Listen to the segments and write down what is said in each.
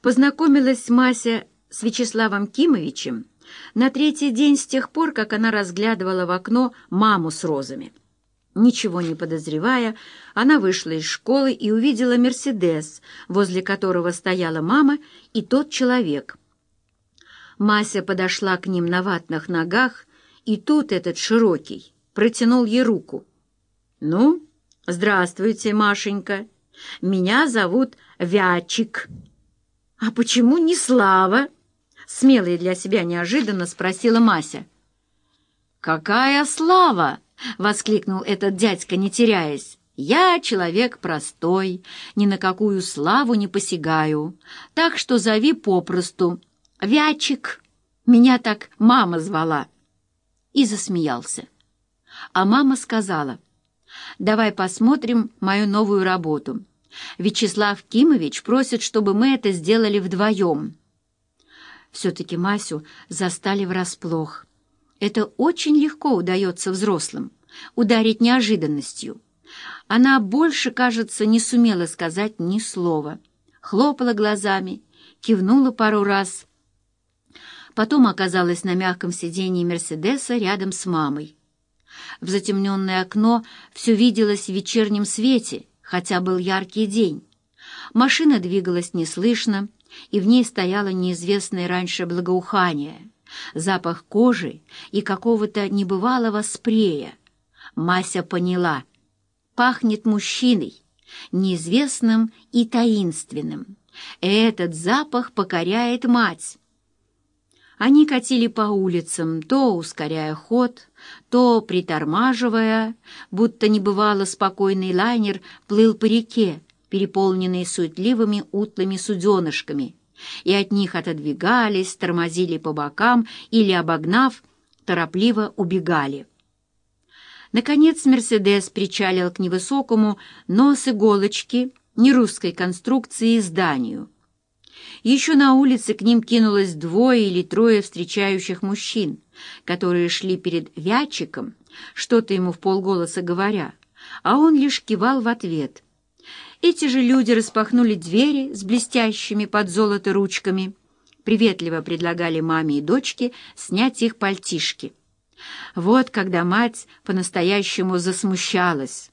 Познакомилась Мася с Вячеславом Кимовичем на третий день с тех пор, как она разглядывала в окно маму с розами. Ничего не подозревая, она вышла из школы и увидела «Мерседес», возле которого стояла мама и тот человек. Мася подошла к ним на ватных ногах, и тут этот широкий протянул ей руку. «Ну, здравствуйте, Машенька. Меня зовут Вячик». «А почему не Слава?» — смело и для себя неожиданно спросила Мася. «Какая слава!» — воскликнул этот дядька, не теряясь. «Я человек простой, ни на какую славу не посягаю, так что зови попросту. Вячик, меня так мама звала». И засмеялся. А мама сказала, «Давай посмотрим мою новую работу. Вячеслав Кимович просит, чтобы мы это сделали вдвоем». Все-таки Масю застали врасплох. Это очень легко удается взрослым — ударить неожиданностью. Она больше, кажется, не сумела сказать ни слова. Хлопала глазами, кивнула пару раз. Потом оказалась на мягком сиденье Мерседеса рядом с мамой. В затемненное окно все виделось в вечернем свете, хотя был яркий день. Машина двигалась неслышно, и в ней стояло неизвестное раньше благоухание, запах кожи и какого-то небывалого спрея. Мася поняла — пахнет мужчиной, неизвестным и таинственным. Этот запах покоряет мать. Они катили по улицам, то ускоряя ход, то притормаживая, будто не бывало спокойный лайнер плыл по реке, переполненный суетливыми утлыми суденышками, и от них отодвигались, тормозили по бокам или, обогнав, торопливо убегали. Наконец «Мерседес» причалил к невысокому, но с иголочки, нерусской конструкции зданию — еще на улице к ним кинулось двое или трое встречающих мужчин, которые шли перед Вячиком, что-то ему в полголоса говоря, а он лишь кивал в ответ. Эти же люди распахнули двери с блестящими под золото ручками, приветливо предлагали маме и дочке снять их пальтишки. Вот когда мать по-настоящему засмущалась.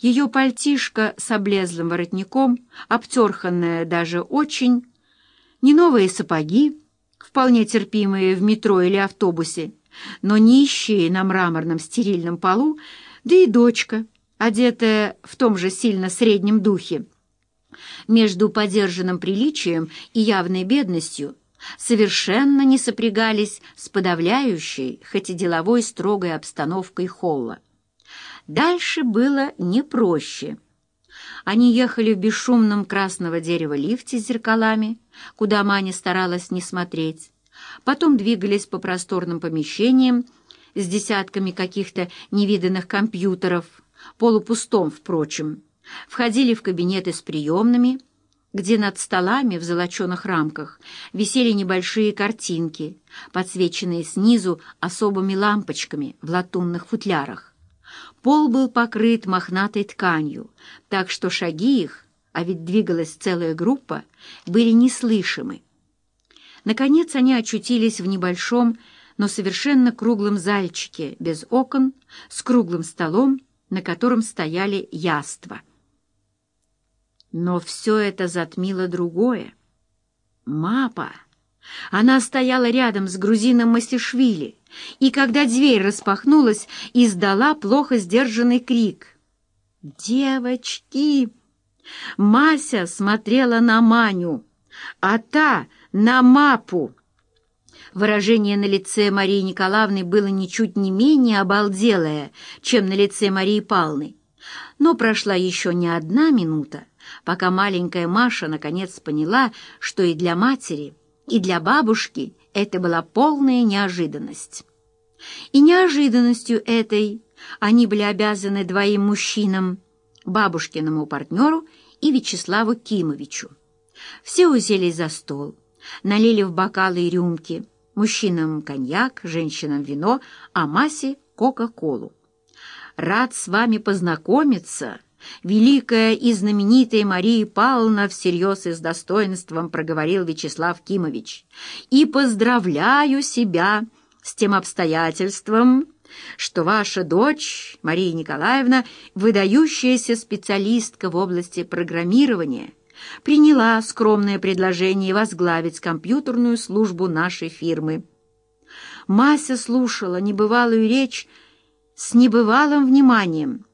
Ее пальтишко с облезлым воротником, обтерханное даже очень, не новые сапоги, вполне терпимые в метро или автобусе, но нищие на мраморном стерильном полу, да и дочка, одетая в том же сильно среднем духе. Между подержанным приличием и явной бедностью совершенно не сопрягались с подавляющей, хоть и деловой строгой обстановкой холла. Дальше было не проще — они ехали в бесшумном красного дерева лифте с зеркалами, куда Маня старалась не смотреть. Потом двигались по просторным помещениям с десятками каких-то невиданных компьютеров, полупустом, впрочем. Входили в кабинеты с приемными, где над столами в золоченых рамках висели небольшие картинки, подсвеченные снизу особыми лампочками в латунных футлярах. Пол был покрыт мохнатой тканью, так что шаги их, а ведь двигалась целая группа, были неслышимы. Наконец они очутились в небольшом, но совершенно круглом зальчике, без окон, с круглым столом, на котором стояли яства. Но все это затмило другое. Мапа! Она стояла рядом с грузином Масишвили, и когда дверь распахнулась, издала плохо сдержанный крик. «Девочки!» Мася смотрела на Маню, а та — на Мапу. Выражение на лице Марии Николаевны было ничуть не менее обалделое, чем на лице Марии Павловны. Но прошла еще не одна минута, пока маленькая Маша наконец поняла, что и для матери, и для бабушки это была полная неожиданность. И неожиданностью этой они были обязаны двоим мужчинам, бабушкиному партнеру и Вячеславу Кимовичу. Все уселись за стол, налили в бокалы и рюмки, мужчинам коньяк, женщинам вино, а Масе — кока-колу. «Рад с вами познакомиться», великая и знаменитая Мария Павловна всерьез и с достоинством проговорил Вячеслав Кимович, и поздравляю себя с тем обстоятельством, что ваша дочь, Мария Николаевна, выдающаяся специалистка в области программирования, приняла скромное предложение возглавить компьютерную службу нашей фирмы. Мася слушала небывалую речь с небывалым вниманием,